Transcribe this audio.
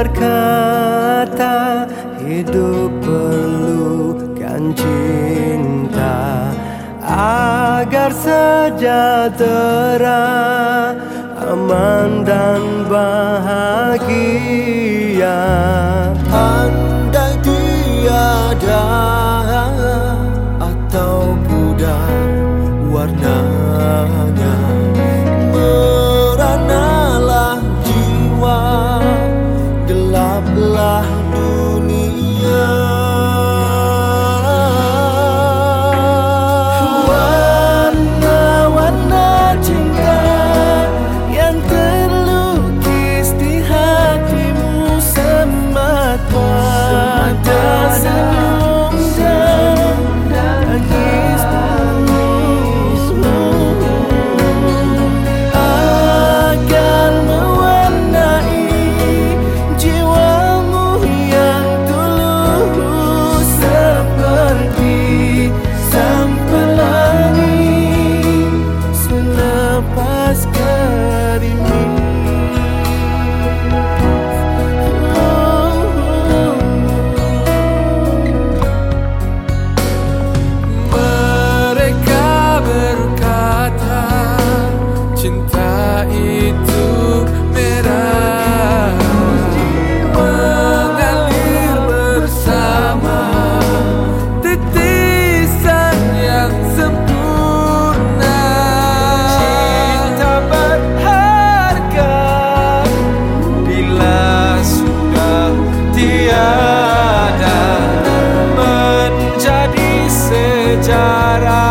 berkata hidup perlu kan cinta agar sejahtera aman dan bahagia. Andai tiada atau pudar warnanya. যারা